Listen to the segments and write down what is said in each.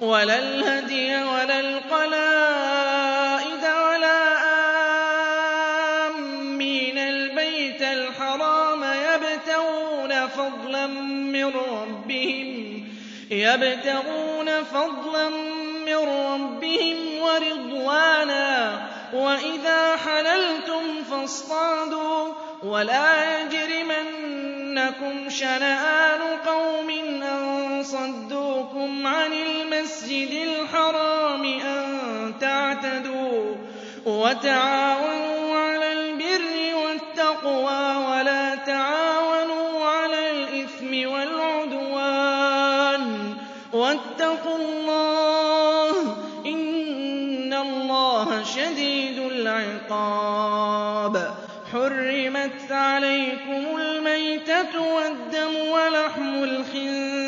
ولا الهدي ولا القلائد ولا آمين البيت الحرام يبتغون فضلا من ربهم يبتغون فضلا من ربهم ورضوانا وإذا حللتم فاصطادوا ولا يجرمنكم شنآن قوم أن صدوكم عن المسجد الحرام أن تعتدوا وتعاونوا على البر والتقوى ولا تعاونوا على الإثم والعدوان. واتقوا الله إن الله شديد العقاب. حرمت عليكم الميتة والدم ولحم الخنزير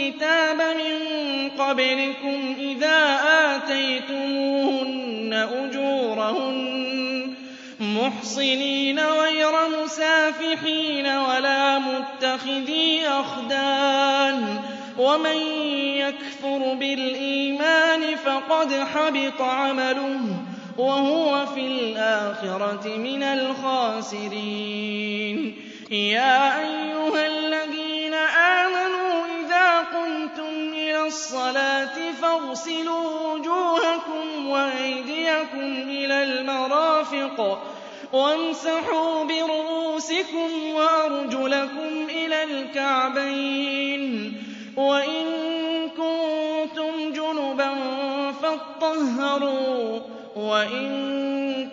الكتاب من قبلكم إذا آتيتموهن أجورهن محصنين غير مسافحين ولا متخذي أخدان ومن يكفر بالإيمان فقد حبط عمله وهو في الآخرة من الخاسرين. يا أيها الذين الصلاة فاغسلوا وجوهكم وأيديكم إلى المرافق وامسحوا برؤوسكم وأرجلكم إلى الكعبين وإن كنتم جنبا فاطهروا وإن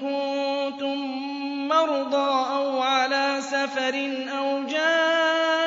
كنتم مرضى أو على سفر أو جاء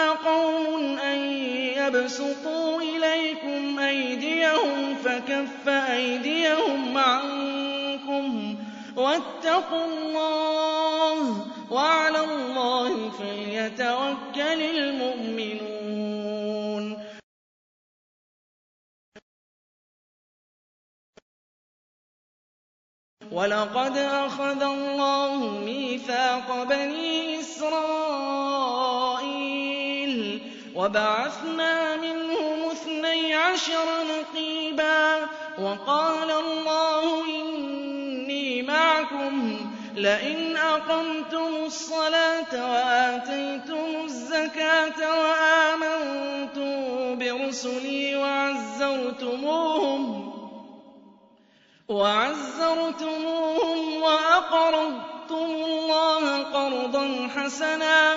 قَوْمٌ أَن يَبْسُطُوا إِلَيْكُمْ أَيْدِيَهُمْ فَكَفَّ أَيْدِيَهُمْ عَنكُمْ ۖ وَاتَّقُوا اللَّهَ ۚ وَعَلَى اللَّهِ فَلْيَتَوَكَّلِ الْمُؤْمِنُونَ وَلَقَدْ أَخَذَ اللَّهُ مِيثَاقَ بَنِي إِسْرَائِيلَ وَبَعَثْنَا مِنْهُمُ اثْنَيْ عَشَرَ نَقِيبًا ۖ وَقَالَ اللَّهُ إِنِّي مَعَكُمْ ۖ لَئِنْ أَقَمْتُمُ الصَّلَاةَ وَآتَيْتُمُ الزَّكَاةَ وَآمَنتُم بِرُسُلِي وَعَزَّرْتُمُوهُمْ وَأَقْرَضْتُمُ اللَّهَ قَرْضًا حَسَنًا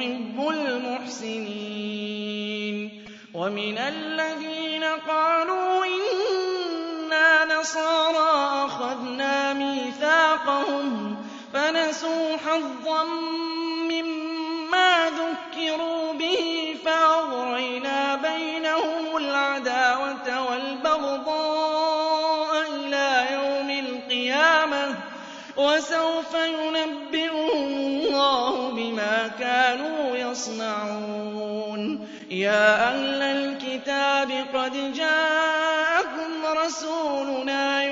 يُحِبُّ الْمُحْسِنِينَ. وَمِنَ الَّذِينَ قَالُوا إِنَّا نَصَارَىٰ أَخَذْنَا مِيثَاقَهُمْ فَنَسُوا حَظًّا مِّمَّا ذُكِّرُوا بِهِ فَأَغْرَيْنَا بَيْنَهُمُ الْعَدَاوَةَ وَالْبَغْضَاءَ إِلَىٰ يَوْمِ الْقِيَامَةِ ۚ. وَسَوْفَ يُنَبِّئُهُمُ يَصْنَعُونَ. يَا أَهْلَ الْكِتَابِ قَدْ جَاءَكُمْ رَسُولُنَا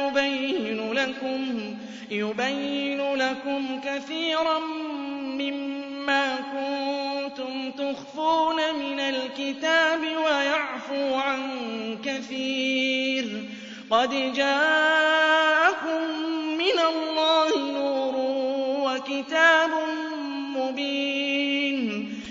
يُبَيِّنُ لَكُمْ كَثِيرًا مِّمَّا كُنتُمْ تُخْفُونَ مِنَ الْكِتَابِ وَيَعْفُو عَن كَثِيرٍ ۚ. قَدْ جَاءَكُم مِّنَ اللَّهِ نُورٌ وَكِتَابٌ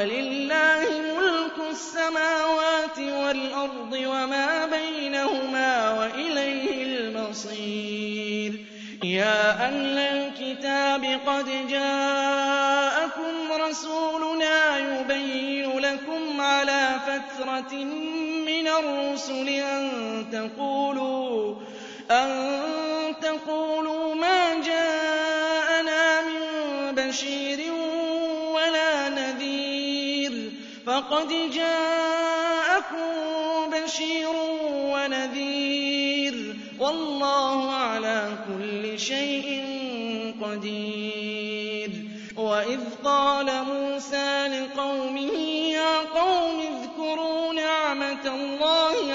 وَلِلَّهِ مُلْكُ السَّمَاوَاتِ وَالْأَرْضِ وَمَا بَيْنَهُمَا ۖ وَإِلَيْهِ الْمَصِيرُ. يَا أَهْلَ الْكِتَابِ قَدْ جَاءَكُمْ رَسُولُنَا يُبَيِّنُ لَكُمْ عَلَىٰ فَتْرَةٍ مِّنَ الرُّسُلِ أَن تَقُولُوا مَا جَاءَنَا فَقَدْ جَاءَكُم بَشِيرٌ وَنَذِيرٌ ۗ وَاللَّهُ عَلَىٰ كُلِّ شَيْءٍ قَدِيرٌ. وَإِذْ قَالَ مُوسَىٰ لِقَوْمِهِ يَا قَوْمِ اذْكُرُوا نِعْمَةَ اللَّهِ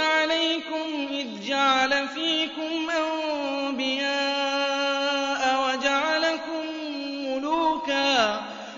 عَلَيْكُمْ. إِذْ جَعَلَ فِيكُمْ أَنبِيَاءَ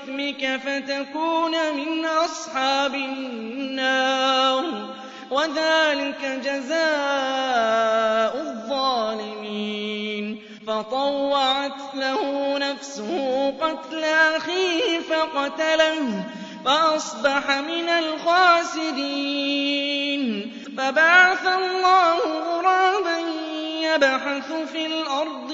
وَإِثْمِكَ فَتَكُونَ مِنْ أَصْحَابِ النَّارِ ۚ. وَذَٰلِكَ جَزَاءُ الظَّالِمِينَ. فَطَوَّعَتْ لَهُ نَفْسُهُ قَتْلَ أَخِيهِ فَقَتَلَهُ فَأَصْبَحَ مِنَ الْخَاسِرِينَ. فَبَعَثَ اللَّهُ غُرَابًا يَبْحَثُ فِي الْأَرْضِ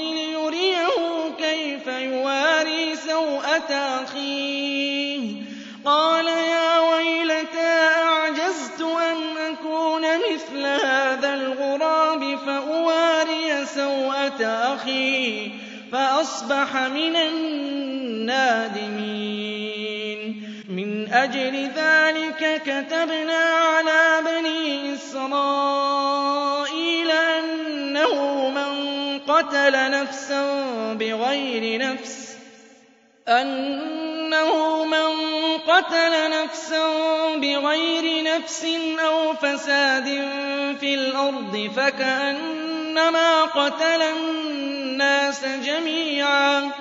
كَيْفَ يُوَارِي سَوْءَةَ أَخِيهِ ۚ. قَالَ يَا وَيْلَتَا أَعْجَزْتُ أَنْ أَكُونَ مِثْلَ هَٰذَا الْغُرَابِ فَأُوَارِيَ سَوْءَةَ أَخِي ۖ فَأَصْبَحَ مِنَ النَّادِمِينَ. مِنْ أَجْلِ ذَٰلِكَ كَتَبْنَا عَلَىٰ بَنِي إِسْرَائِيلَ قَتَلَ نَفْسًا بِغَيْرِ نَفْسٍ. أَنَّهُ مَن قَتَلَ نَفْسًا بِغَيْرِ نَفْسٍ أَوْ فَسَادٍ فِي الْأَرْضِ فَكَأَنَّمَا قَتَلَ النَّاسَ جَمِيعًا ۚ.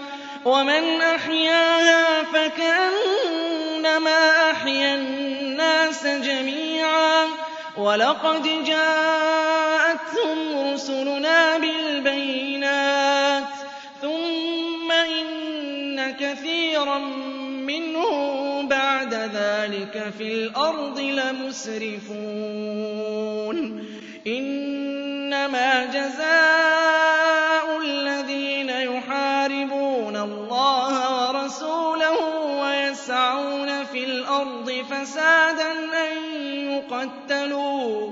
وَمَنْ أَحْيَاهَا فَكَأَنَّمَا أَحْيَا النَّاسَ جَمِيعًا ۚ. وَلَقَدْ جَاءَتْهُمْ رُسُلُنَا بِالْبَيِّنَاتِ ۖ ثُمَّ إِنَّ كَثِيرًا مِّنْهُم بَعْدَ ذَٰلِكَ فِي الْأَرْضِ لَمُسْرِفُونَ إِنَّمَا جَزَاءُ الَّذِينَ يُحَارِبُونَ اللَّهَ وَرَسُولَهُ وَيَسْعَوْنَ فِي الْأَرْضِ فَسَادًا أَن يُقَتَّلُوا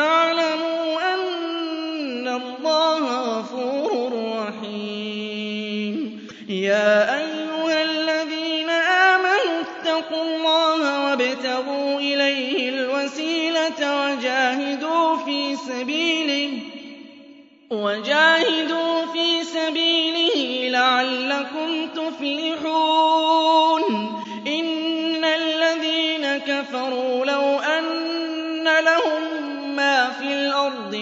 فَاعْلَمُوا أَنَّ اللَّهَ غَفُورٌ رَّحِيمٌ. يَا أَيُّهَا الَّذِينَ آمَنُوا اتَّقُوا اللَّهَ وَابْتَغُوا إِلَيْهِ الْوَسِيلَةَ وَجَاهِدُوا فِي سَبِيلِهِ لَعَلَّكُمْ تُفْلِحُونَ. إِنَّ الَّذِينَ كَفَرُوا لَوْ أَنَّ لَهُم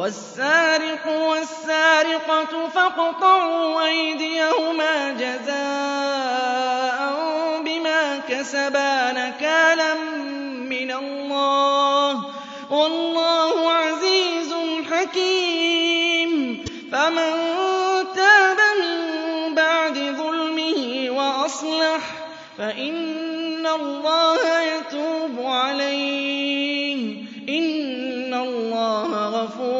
وَالسَّارِقُ وَالسَّارِقَةُ فَاقْطَعُوا أَيْدِيَهُمَا جَزَاءً بِمَا كَسَبَا نَكَالًا مِّنَ اللَّهِ ۗ. وَاللَّهُ عَزِيزٌ حَكِيمٌ. فَمَن تَابَ مِن بَعْدِ ظُلْمِهِ وَأَصْلَحَ فَإِنَّ اللَّهَ يَتُوبُ عَلَيْهِ ۗ. إِنَّ اللَّهَ غَفُورٌ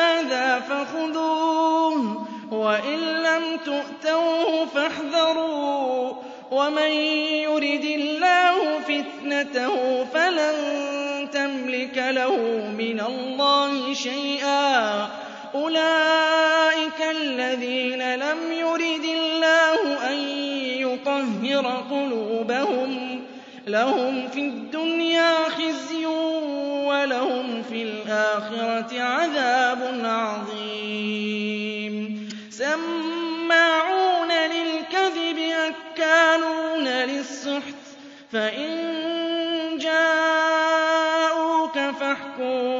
هَٰذَا فَخُذُوهُ وَإِن لَّمْ تُؤْتَوْهُ فَاحْذَرُوا وَمَن يُرِدِ اللَّهُ فِتْنَتَهُ فَلَن تَمْلِكَ لَهُ مِنَ اللَّهِ شَيْئًا. أُولَٰئِكَ الَّذِينَ لَمْ يُرِدِ اللَّهُ أَن يُطَهِّرَ قُلُوبَهُمْ لَهُمْ فِي الدُّنْيَا خِزْيٌ وَلَهُمْ فِي الْآخِرَةِ عَذَابٌ عَظِيمٌ. سَمَّاعُونَ لِلْكَذِبِ أَكَّالُونَ لِلسُّحْتِ فَإِن جَاءُوكَ فَاحْكُم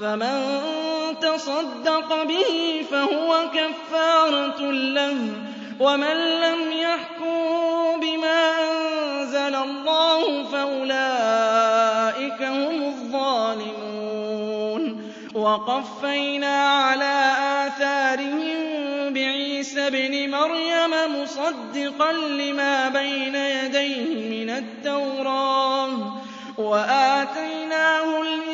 فَمَن تَصَدَّقَ بِهِ فَهُوَ كَفَّارَةٌ لَّهُ ۚ وَمَن لَّمْ يَحْكُم بِمَا أَنزَلَ اللَّهُ فَأُولَٰئِكَ هُمُ الظَّالِمُونَ. وَقَفَّيْنَا عَلَىٰ آثَارِهِم بِعِيسَى ابْنِ مَرْيَمَ مُصَدِّقًا لِّمَا بَيْنَ يَدَيْهِ مِنَ التَّوْرَاةِ. وَآتَيْنَاهُ الْإِنجِيلَ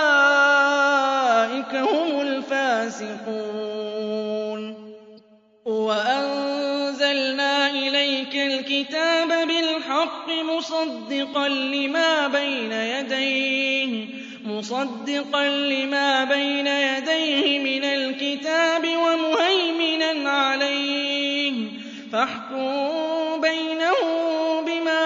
وَأَنزَلْنَا إِلَيْكَ الْكِتَابَ بِالْحَقِّ مُصَدِّقًا لِّمَا بَيْنَ يَدَيْهِ مِنَ الْكِتَابِ وَمُهَيْمِنًا عَلَيْهِ ۖ. فَاحْكُم بَيْنَهُم بِمَا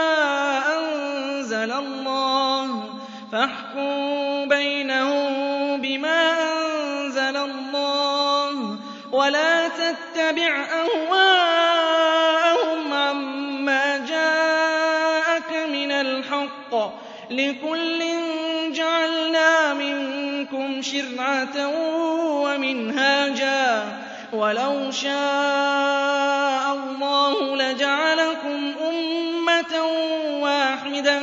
تَتَّبِعْ أَهْوَاءَهُمْ عَمَّا جَاءَكَ مِنَ الْحَقِّ ۚ لِكُلٍّ جَعَلْنَا مِنكُمْ شِرْعَةً وَمِنْهَاجًا ۚ. وَلَوْ شَاءَ اللَّهُ لَجَعَلَكُمْ أُمَّةً وَاحِدَةً.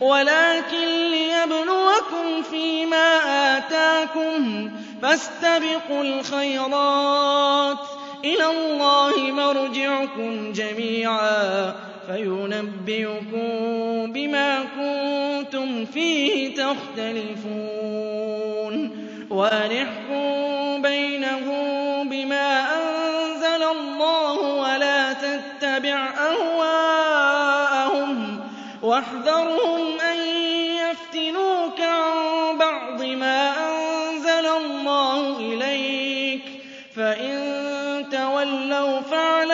وَلَٰكِن لِّيَبْلُوَكُمْ فِي مَا آتَاكُمْ ۖ. فَاسْتَبِقُوا الْخَيْرَاتِ ۚ. إِلَى اللَّهِ مَرْجِعُكُمْ جَمِيعًا فَيُنَبِّئُكُم بِمَا كُنتُمْ فِيهِ تَخْتَلِفُونَ. وَأَنِ بَيْنَهُم بِمَا أَنزَلَ اللَّهُ وَلَا تَتَّبِعْ أَهْوَاءَهُمْ وَاحْذَرْهُمْ أَن يَفْتِنُوكَ عَن بَعْضِ مَا أَنزَلَ اللَّهُ إِلَيْكَ ۖ فَإِن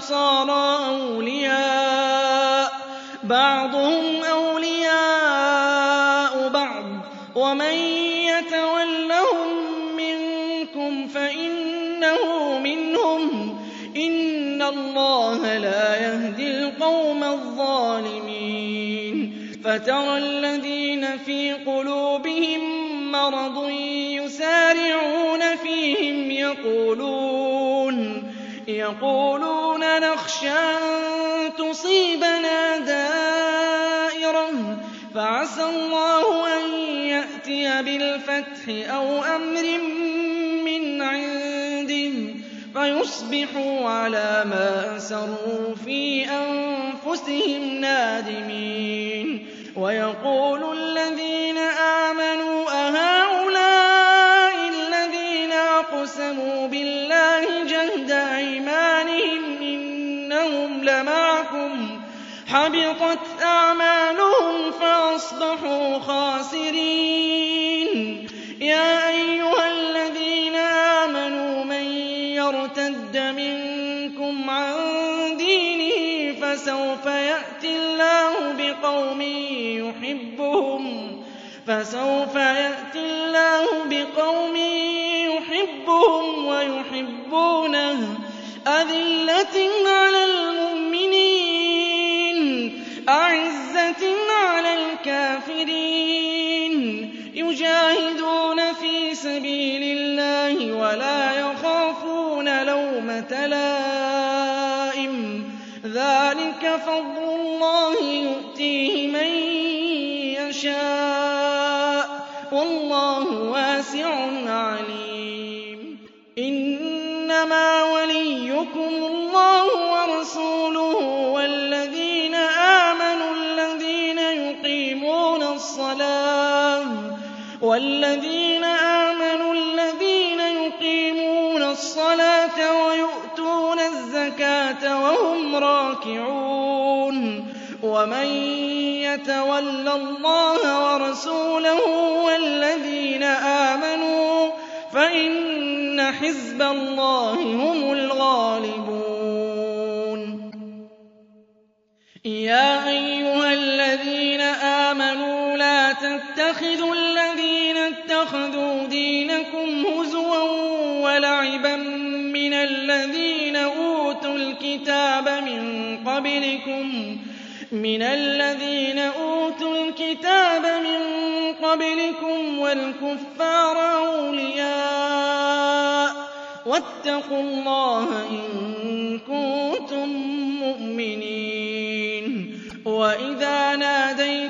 وَالنَّصَارَىٰ أَوْلِيَاءَ ۘ. بَعْضُهُمْ أَوْلِيَاءُ بَعْضٍ ۚ. وَمَن يَتَوَلَّهُم مِّنكُمْ فَإِنَّهُ مِنْهُمْ ۗ. إِنَّ اللَّهَ لَا يَهْدِي الْقَوْمَ الظَّالِمِينَ. فَتَرَى الَّذِينَ فِي قُلُوبِهِم مَّرَضٌ يُسَارِعُونَ فِيهِمْ. يَقُولُونَ نَخْشَىٰ أَن تُصِيبَنَا دَائِرَةٌ ۚ فَعَسَى اللَّهُ أَن يَأْتِيَ بِالْفَتْحِ أَوْ أَمْرٍ مِّنْ عِندِهِ فَيُصْبِحُوا عَلَىٰ مَا أَسَرُّوا فِي أَنفُسِهِمْ نَادِمِينَ. وَيَقُولُ الَّذِينَ آمَنُوا أَهَٰؤُلَاءِ الَّذِينَ أَقْسَمُوا حَبِطَتْ أَعْمَالُهُمْ فَأَصْبَحُوا خَاسِرِينَ. يَا أَيُّهَا الَّذِينَ آمَنُوا مَن يَرْتَدَّ مِنكُمْ عَن دِينِهِ فَسَوْفَ يَأْتِي اللَّهُ بِقَوْمٍ يُحِبُّهُمْ وَيُحِبُّونَهُ. أَذِلَّةٍ عَلَى يُجَاهِدُونَ فِي سَبِيلِ اللَّهِ وَلَا يَخَافُونَ لَوْمَةَ لَائِمٍ ۚ. ذَٰلِكَ فَضْلُ اللَّهِ يُؤْتِيهِ مَن يَشَاءُ ۚ. وَاللَّهُ وَاسِعٌ يُقِيمُونَ الصَّلَاةَ وَيُؤْتُونَ الزَّكَاةَ وَهُمْ رَاكِعُونَ وَمَن يَتَوَلَّ اللَّهَ وَرَسُولَهُ وَالَّذِينَ آمَنُوا فَإِنَّ حِزْبَ اللَّهِ هُمُ الْغَالِبُونَ. يَا أَيُّهَا الَّذِينَ آمَنُوا لَا تَتَّخِذُوا الَّذِينَ اتَّخَذُوا دِينَكُمْ هُزُوًا وَلَعِبًا مِّنَ الَّذِينَ أُوتُوا الْكِتَابَ مِن قَبْلِكُمْ وَالْكُفَّارَ أَوْلِيَاءَ ۚ. وَاتَّقُوا اللَّهَ إِن كُنتُم مُّؤْمِنِينَ. وَإِذَا نَادَيْتُمْ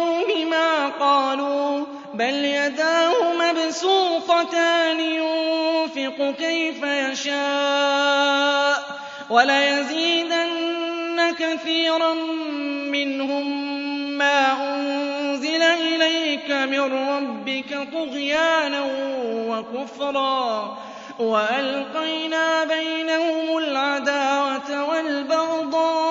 بَلْ يَدَاهُ مَبْسُوطَتَانِ يُنفِقُ كَيْفَ يَشَاءُ ۚ وَلَيَزِيدَنَّ كَثِيرًا مِّنْهُم مَّا أُنزِلَ إِلَيْكَ مِن رَّبِّكَ طُغْيَانًا وَكُفْرًا وَأَلْقَيْنَا بَيْنَهُمُ الْعَدَاوَةَ وَالْبَغْضَاءَ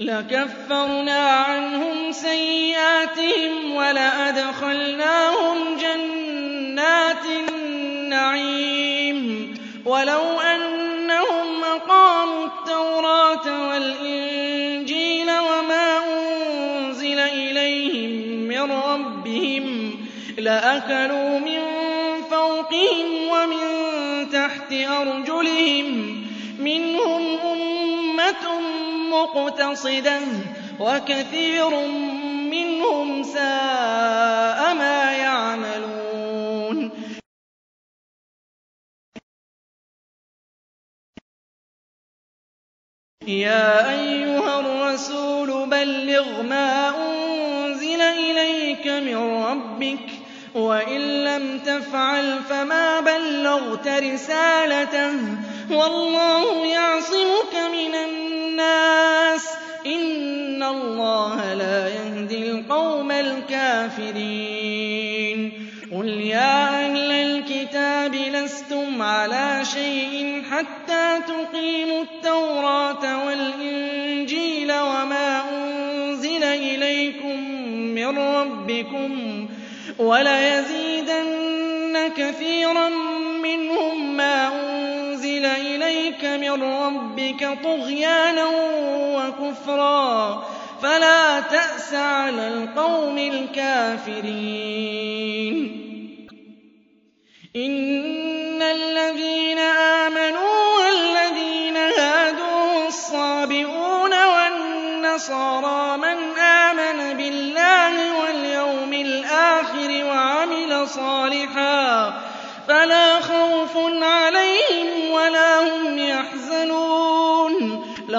لَكَفَّرْنَا عَنْهُمْ سَيِّئَاتِهِمْ وَلَأَدْخَلْنَاهُمْ جَنَّاتِ النَّعِيمِ. وَلَوْ أَنَّهُمْ أَقَامُوا التَّوْرَاةَ وَالْإِنجِيلَ وَمَا أُنزِلَ إِلَيْهِم مِّن رَّبِّهِمْ لَأَكَلُوا مِن فَوْقِهِمْ وَمِن تَحْتِ أَرْجُلِهِم ۚ. مِّنْهُمْ أُمَّةٌ مُّقْتَصِدَةٌ ۖ وَكَثِيرٌ مِّنْهُمْ سَاءَ مَا يَعْمَلُونَ. يَا أَيُّهَا الرَّسُولُ بَلِّغْ مَا أُنزِلَ إِلَيْكَ مِن رَّبِّكَ ۖ وَإِن لَّمْ تَفْعَلْ فَمَا بَلَّغْتَ رِسَالَتَهُ ۚ وَاللَّهُ يَعْصِمُكَ مِنَ النَّاسِ ۗ. إِنَّ اللَّهَ لَا يَهْدِي الْقَوْمَ الْكَافِرِينَ. قُلْ يَا أَهْلَ الْكِتَابِ لَسْتُمْ عَلَىٰ شَيْءٍ حَتَّىٰ تُقِيمُوا التَّوْرَاةَ وَالْإِنجِيلَ وَمَا أُنزِلَ إِلَيْكُم مِّن رَّبِّكُمْ ۗ وَلَيَزِيدَنَّ كَثِيرًا مِّنْهُم مَّا أُنزِلَ إِلَيْكَ مِن رَّبِّكَ طُغْيَانًا وَكُفْرًا فَلَا تَأْسَ عَلَى الْقَوْمِ الْكَافِرِينَ إِنَّ الَّذِينَ آمَنُوا وَالَّذِينَ هَادُوا وَالصَّابِئُونَ وَالنَّصَارَىٰ مَنْ آمَنَ بِاللَّهِ وَالْيَوْمِ الْآخِرِ وَعَمِلَ صَالِحًا فَلَا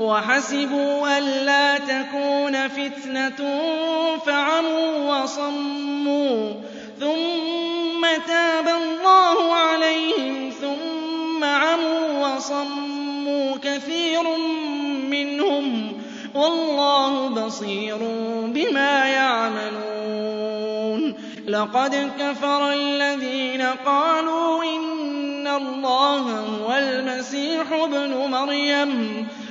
وَحَسِبُوا أَلَّا تَكُونَ فِتْنَةٌ فَعَمُوا وَصَمُّوا ثُمَّ تَابَ اللَّهُ عَلَيْهِمْ ثُمَّ عَمُوا وَصَمُّوا كَثِيرٌ مِّنْهُمْ ۚ وَاللَّهُ بَصِيرٌ بِمَا يَعْمَلُونَ لَقَدْ كَفَرَ الَّذِينَ قَالُوا إِنَّ اللَّهَ هُوَ الْمَسِيحُ ابْنُ مَرْيَمَ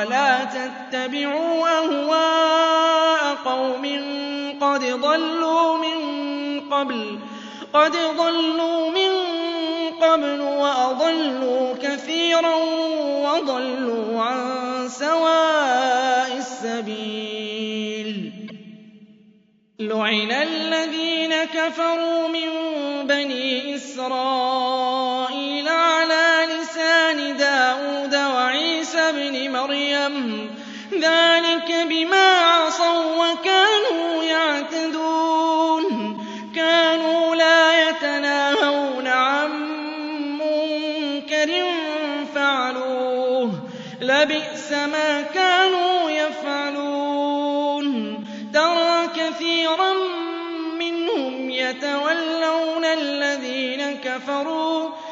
وَلَا تَتَّبِعُوا أَهْوَاءَ قَوْمٍ قَدْ ضَلُّوا مِن قَبْلُ وَأَضَلُّوا كَثِيرًا وَضَلُّوا عَن سَوَاءِ السَّبِيلِ لُعِنَ الَّذِينَ كَفَرُوا مِن بَنِي إِسْرَائِيلَ عَلَىٰ مَرْيَمَ ۚ. ذَٰلِكَ بِمَا عَصَوا وَّكَانُوا يَعْتَدُونَ. كَانُوا لَا يَتَنَاهَوْنَ عَن مُّنكَرٍ فَعَلُوهُ ۚ. لَبِئْسَ مَا كَانُوا يَفْعَلُونَ. تَرَىٰ كَثِيرًا مِّنْهُمْ يَتَوَلَّوْنَ الَّذِينَ كَفَرُوا ۚ.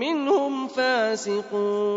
مِّنْهُمْ فَاسِقُونَ.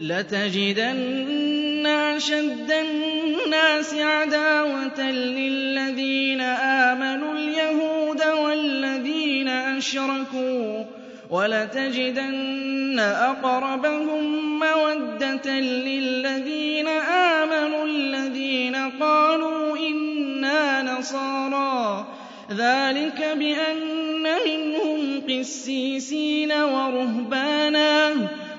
لَتَجِدَنَّ أَشَدَّ النَّاسِ عَدَاوَةً لِّلَّذِينَ آمَنُوا الْيَهُودَ وَالَّذِينَ أَشْرَكُوا ۖ وَلَتَجِدَنَّ أَقْرَبَهُم مَّوَدَّةً لِّلَّذِينَ آمَنُوا الَّذِينَ قَالُوا إِنَّا نَصَارَىٰ. ذَٰلِكَ بِأَنَّ مِنْهُمْ قِسِّيسِينَ وَرُهْبَانًا.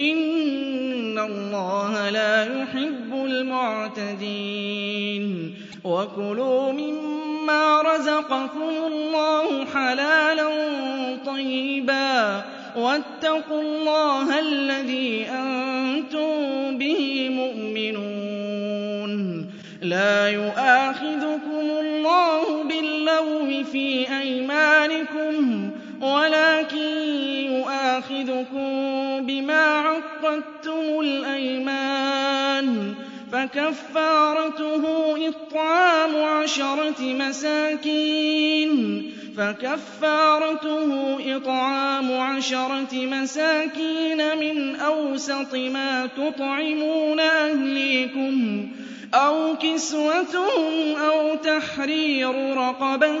إِنَّ اللَّهَ لَا يُحِبُّ الْمُعْتَدِينَ وَكُلُوا مِمَّا رَزَقَكُمُ اللَّهُ حَلَالًا طَيِّبًا وَاتَّقُوا اللَّهَ الَّذِي أَنتُم بِهِ مُؤْمِنُونَ لَا يُؤَاخِذُكُمُ اللَّهُ بِاللَّغْوِ فِي أَيْمَانِكُمْ وَلَٰكِن يُؤَاخِذُكُم بِمَا عَقَّدتُّمُ الْأَيْمَانَ فَكَفَّارَتُهُ إِطْعَامُ عَشَرَةِ مَسَاكِينَ من أوسط ما تطعمون أهليكم أو كسوتهم أو تحرير رقبة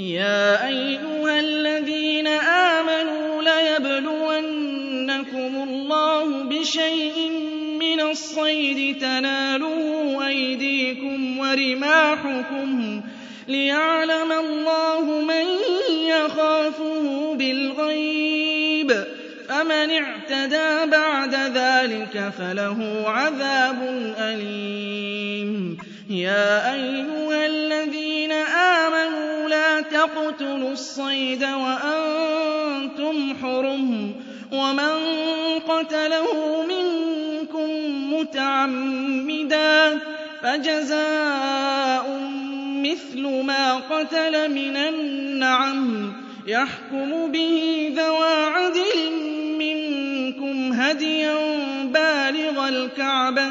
يَا أَيُّهَا الَّذِينَ آمَنُوا لَيَبْلُوَنَّكُمُ اللَّهُ بِشَيْءٍ مِّنَ الصَّيْدِ تَنَالُهُ أَيْدِيكُمْ وَرِمَاحُكُمْ لِيَعْلَمَ اللَّهُ مَن يَخَافُهُ بِالْغَيْبِ ۚ فَمَنِ اعْتَدَىٰ بَعْدَ ذَٰلِكَ فَلَهُ عَذَابٌ أَلِيمٌ يَا أَيُّهَا الَّذِينَ تَقْتُلُوا الصَّيْدَ وَأَنتُمْ حُرُمٌ ۚ وَمَن قَتَلَهُ مِنكُم مُّتَعَمِّدًا فَجَزَاءٌ مِّثْلُ مَا قَتَلَ مِنَ النَّعَمِ يَحْكُمُ بِهِ ذَوَا عَدْلٍ مِّنكُمْ هَدْيًا بَالِغَ الْكَعْبَةِ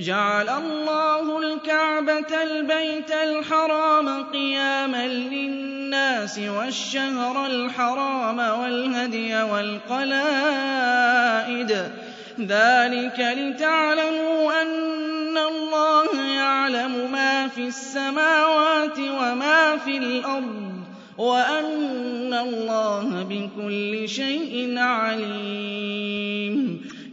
جَعَلَ اللَّهُ الْكَعْبَةَ الْبَيْتَ الْحَرَامَ قِيَامًا لِّلنَّاسِ وَالشَّهْرَ الْحَرَامَ وَالْهَدْيَ وَالْقَلَائِدَ ۚ. ذَٰلِكَ لِتَعْلَمُوا أَنَّ اللَّهَ يَعْلَمُ مَا فِي السَّمَاوَاتِ وَمَا فِي الْأَرْضِ وَأَنَّ اللَّهَ بِكُلِّ شَيْءٍ عَلِيمٌ.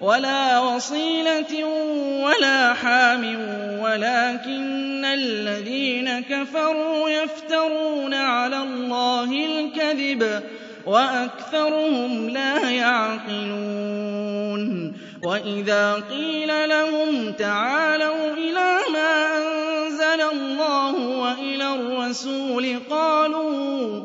وَلَا وَصِيلَةٍ وَلَا حَامٍ وَلَٰكِنَّ الَّذِينَ كَفَرُوا يَفْتَرُونَ عَلَى اللَّهِ الْكَذِبَ وَأَكْثَرُهُمْ لَا يَعْقِلُونَ. وَإِذَا قِيلَ لَهُمْ تَعَالَوْا إِلَىٰ مَا أَنزَلَ اللَّهُ وَإِلَى الرَّسُولِ قَالُوا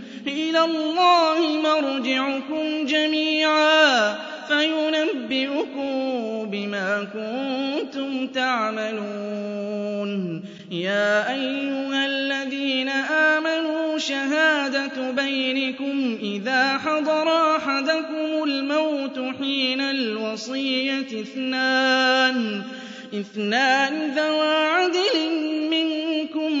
إِلَى اللَّهِ مَرْجِعُكُمْ جَمِيعًا فَيُنَبِّئُكُم بِمَا كُنتُمْ تَعْمَلُونَ. يَا أَيُّهَا الَّذِينَ آمَنُوا شَهَادَةُ بَيْنِكُمْ إِذَا حَضَرَ أَحَدَكُمُ الْمَوْتُ حِينَ الْوَصِيَّةِ اثْنَانِ ذَوَا عَدْلٍ مِّنكُمْ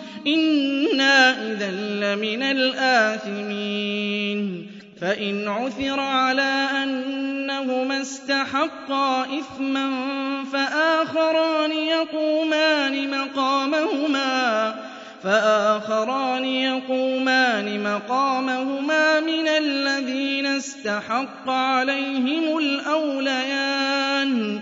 إِنَّا إِذًا لَّمِنَ الْآثِمِينَ فَإِنْ عُثِرَ عَلَىٰ أَنَّهُمَا اسْتَحَقَّا إِثْمًا فَآخَرَانِ يَقُومَانِ مَقَامَهُمَا مِنَ الَّذِينَ اسْتَحَقَّ عَلَيْهِمُ الْأَوْلَيَانِ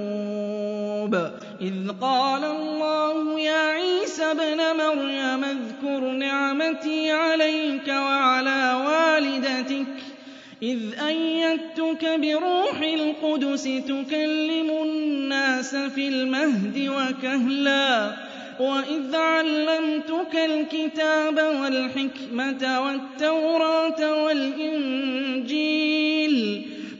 إِذْ قَالَ اللَّهُ يَا عِيسَى ابْنَ مَرْيَمَ اذْكُرْ نِعْمَتِي عَلَيْكَ وَعَلَىٰ وَالِدَتِكَ إِذْ أَيَّدتُّكَ بِرُوحِ الْقُدُسِ تُكَلِّمُ النَّاسَ فِي الْمَهْدِ وَكَهْلًا وَإِذْ عَلَّمْتُكَ الْكِتَابَ وَالْحِكْمَةَ وَالتَّوْرَاةَ وَالْإِنجِيلَ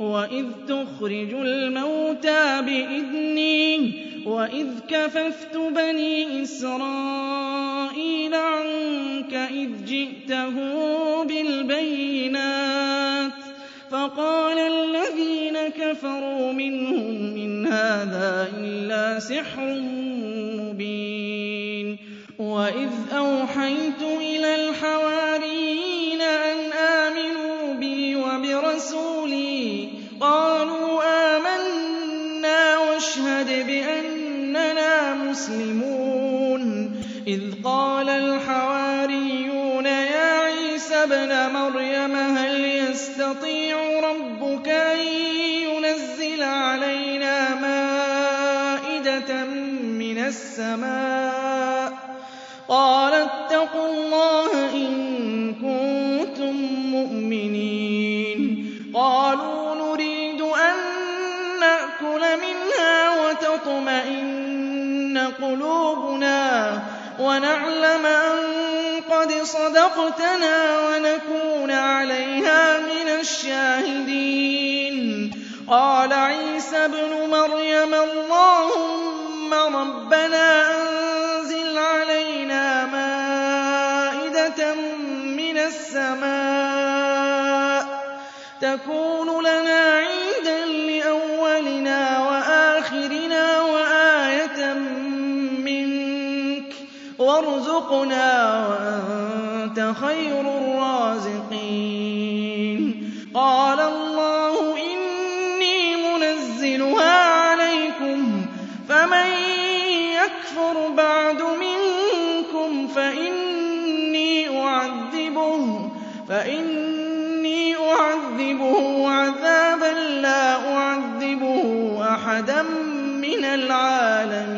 وَإِذْ تُخْرِجُ الْمَوْتَىٰ بِإِذْنِي وَإِذْ كَفَفْتُ بَنِي إِسْرَائِيلَ عَنكَ إِذْ جِئْتَهُم بِالْبَيِّنَاتِ فَقَالَ الَّذِينَ كَفَرُوا مِنْهُمْ إِنْ هَٰذَا إِلَّا سِحْرٌ مُّبِينٌ وَإِذْ أَوْحَيْتُ إِلَى الْحَوَارِيِّينَ أَنْ آمِنُوا بِي وَبِرَسُولِي قَالُوا آمَنَّا وَاشْهَدْ بِأَنَّنَا مُسْلِمُونَ. إِذْ قَالَ الْحَوَارِيُّونَ يَا عِيسَى ابْنَ مَرْيَمَ هَلْ يَسْتَطِيعُ رَبُّكَ أَن يُنَزِّلَ عَلَيْنَا مَائِدَةً مِّنَ السَّمَاءِ ۖ؟ قَالَ اتَّقُوا اللَّهَ إِن كُنتُم وَتَطْمَئِنَّ قُلُوبُنَا وَنَعْلَمَ أَن قَدْ صَدَقْتَنَا وَنَكُونَ عَلَيْهَا مِنَ الشَّاهِدِينَ. قَالَ عِيسَى ابْنُ مَرْيَمَ اللَّهُمَّ رَبَّنَا أَنزِلْ عَلَيْنَا مَائِدَةً مِّنَ السَّمَاءِ تَكُونُ لَنَا عِيدًا وَارْزُقْنَا وَأَنتَ خَيْرُ الرَّازِقِينَ قَالَ اللَّهُ إِنِّي مُنَزِّلُهَا عَلَيْكُمْ فَمَن يَكْفُرْ بَعْدُ مِنكُمْ فَإِنِّي أُعَذِّبُهُ عَذَابًا لَّا أُعَذِّبُهُ أَحَدًا مِّنَ الْعَالَمِينَ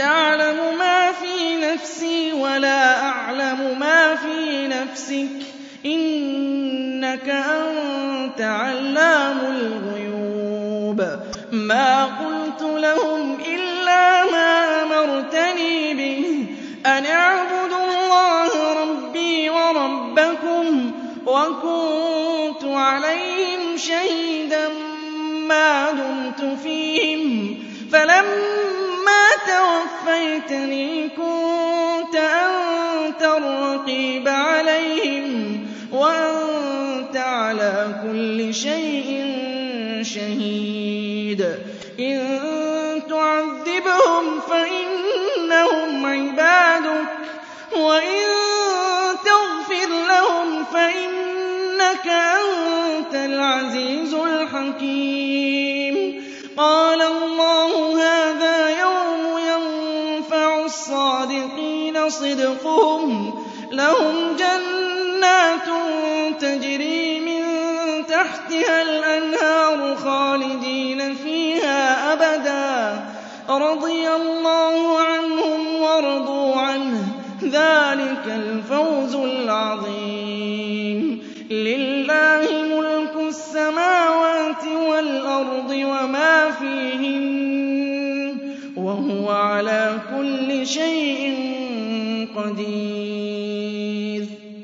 تَعْلَمُ مَا فِي نَفْسِي وَلَا أَعْلَمُ مَا فِي نَفْسِكَ ۚ إِنَّكَ أَنتَ عَلَّامُ الْغُيُوبِ مَا قُلْتُ لَهُمْ إِلَّا مَا أَمَرْتَنِي بِهِ أَنِ اعْبُدُوا اللَّهَ رَبِّي وَرَبَّكُمْ ۚ وَكُنتُ عَلَيْهِمْ شَهِيدًا مَّا دُمْتُ فِيهِمْ ۖ فَلَمَّا تَوَفَّيْتَنِي كُنتَ أَنتَ الرَّقِيبَ عَلَيْهِمْ ۚ وَأَنتَ عَلَىٰ كُلِّ شَيْءٍ شَهِيدٌ. إِن تُعَذِّبْهُمْ فَإِنَّهُمْ عِبَادُكَ ۖ وَإِن تَغْفِرْ لَهُمْ فَإِنَّكَ أَنتَ الْعَزِيزُ الْحَكِيمُ. صِدْقُهُمْ ۚ لَهُمْ جَنَّاتٌ تَجْرِي مِن تَحْتِهَا الْأَنْهَارُ خَالِدِينَ فِيهَا أَبَدًا ۖ. رَّضِيَ اللَّهُ عَنْهُمْ وَرَضُوا عَنْهُ ۚ. ذَٰلِكَ الْفَوْزُ الْعَظِيمُ. لِلَّهِ مُلْكُ السَّمَاوَاتِ وَالْأَرْضِ وَمَا فِيهِنَّ ۚ وَهُوَ عَلَىٰ كُلِّ شَيْءٍ قدير.